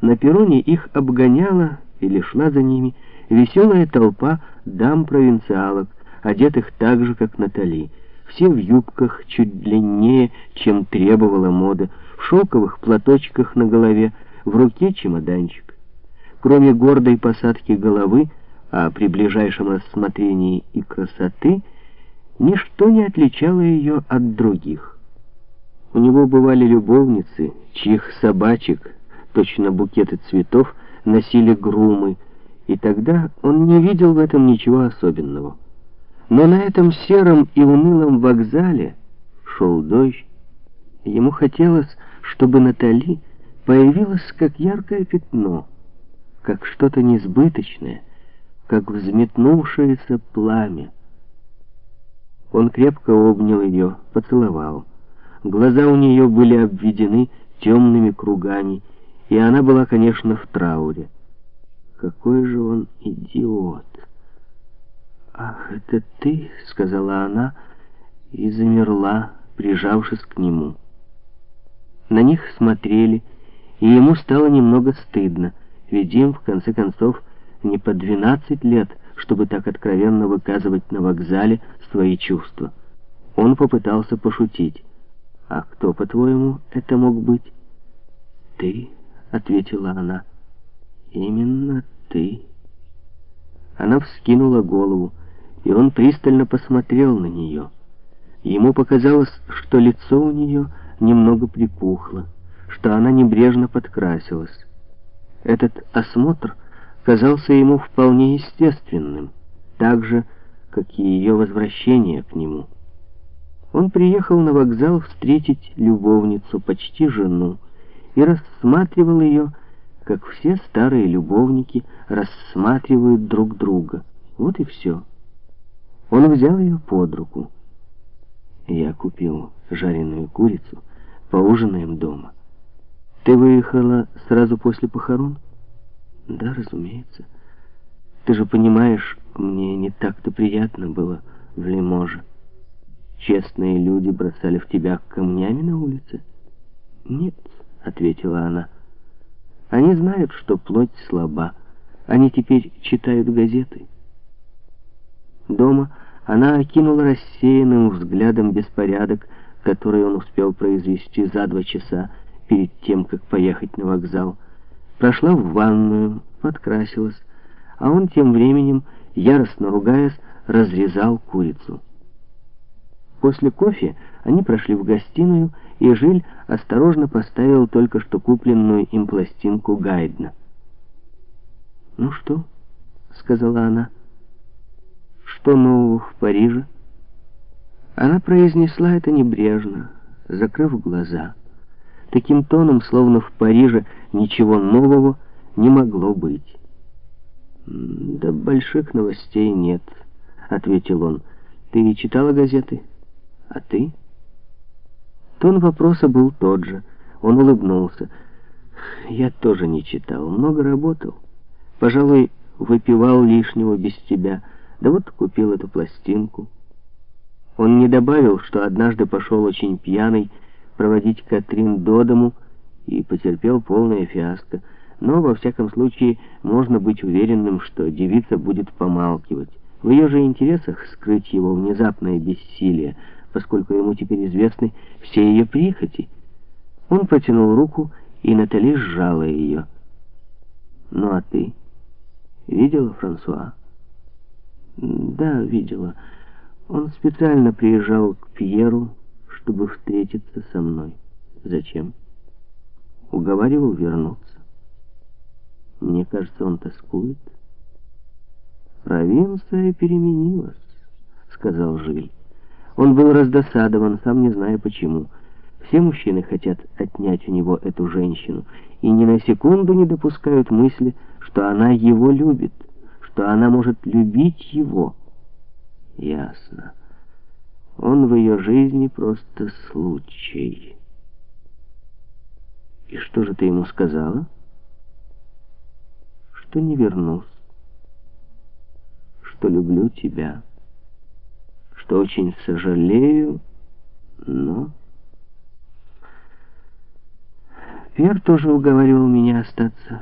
На перроне их обгоняла или шла за ними веселая толпа дам-провинциалок, одетых так же, как Натали, все в юбках чуть длиннее, чем требовала мода, в шелковых платочках на голове, в руке чемоданчик. Кроме гордой посадки головы, а при ближайшем рассмотрении и красоты, ничто не отличало ее от других. У него бывали любовницы, чьих собачек, точно букеты цветов, носили грумы, и тогда он не видел в этом ничего особенного. Но на этом сером и унылом вокзале шел дождь. Ему хотелось, чтобы Натали появилась как яркое пятно, как что-то несбыточное, как взметнувшееся пламя. Он крепко обнял ее, поцеловал. Глаза у нее были обведены темными кругами, и она была, конечно, в трауре. Какой же он идиот! «Ах, это ты?» — сказала она и замерла, прижавшись к нему. На них смотрели, и ему стало немного стыдно, ведь им, в конце концов, не по двенадцать лет, чтобы так откровенно выказывать на вокзале свои чувства. Он попытался пошутить. «А кто, по-твоему, это мог быть?» «Ты», — ответила она. «Именно ты». Она вскинула голову, и он пристально посмотрел на нее. Ему показалось, что лицо у нее немного припухло, что она небрежно подкрасилась. Этот осмотр казался ему вполне естественным, так же, как и ее возвращение к нему. Он приехал на вокзал встретить любовницу, почти жену, и рассматривал ее, как все старые любовники рассматривают друг друга. Вот и все. Он взял ее под руку. Я купил жареную курицу, поужинаем дома. Ты выехала сразу после похорон? Да, разумеется. Ты же понимаешь, мне не так-то приятно было в Лиможе. Честные люди бросали в тебя камнями на улице? Нет, ответила она. Они знают, что плоть слаба. Они теперь читают газеты. Дома она окинула рассеянным взглядом беспорядок, который он успел произвести за два часа перед тем, как поехать на вокзал. Прошла в ванную, подкрасилась, а он тем временем, яростно ругаясь, разрезал курицу. После кофе они прошли в гостиную, и Жиль осторожно поставил только что купленную им пластинку Гайдна. «Ну что?» — сказала она. «Что нового в Париже?» Она произнесла это небрежно, закрыв глаза. Таким тоном, словно в Париже ничего нового не могло быть. «Да больших новостей нет», — ответил он. «Ты читала газеты? А ты?» Тон вопроса был тот же. Он улыбнулся. «Я тоже не читал, много работал. Пожалуй, выпивал лишнего без тебя». Да вот купил эту пластинку. Он не добавил, что однажды пошел очень пьяный проводить Катрин до дому и потерпел полное фиаско. Но, во всяком случае, можно быть уверенным, что девица будет помалкивать. В ее же интересах скрыть его внезапное бессилие, поскольку ему теперь известны все ее прихоти. Он протянул руку, и Натали сжала ее. «Ну а ты? Видела Франсуа?» Да, видела. Он специально приезжал к Пьеру, чтобы встретиться со мной. Зачем? Уговаривал вернуться. Мне кажется, он тоскует. Провинция переменилась, сказал Жиль. Он был раздосадован, сам не зная почему. Все мужчины хотят отнять у него эту женщину и ни на секунду не допускают мысли, что она его любит что она может любить его. Ясно. Он в ее жизни просто случай. И что же ты ему сказала? Что не вернусь. Что люблю тебя. Что очень сожалею, но... Пьер тоже уговаривал меня остаться.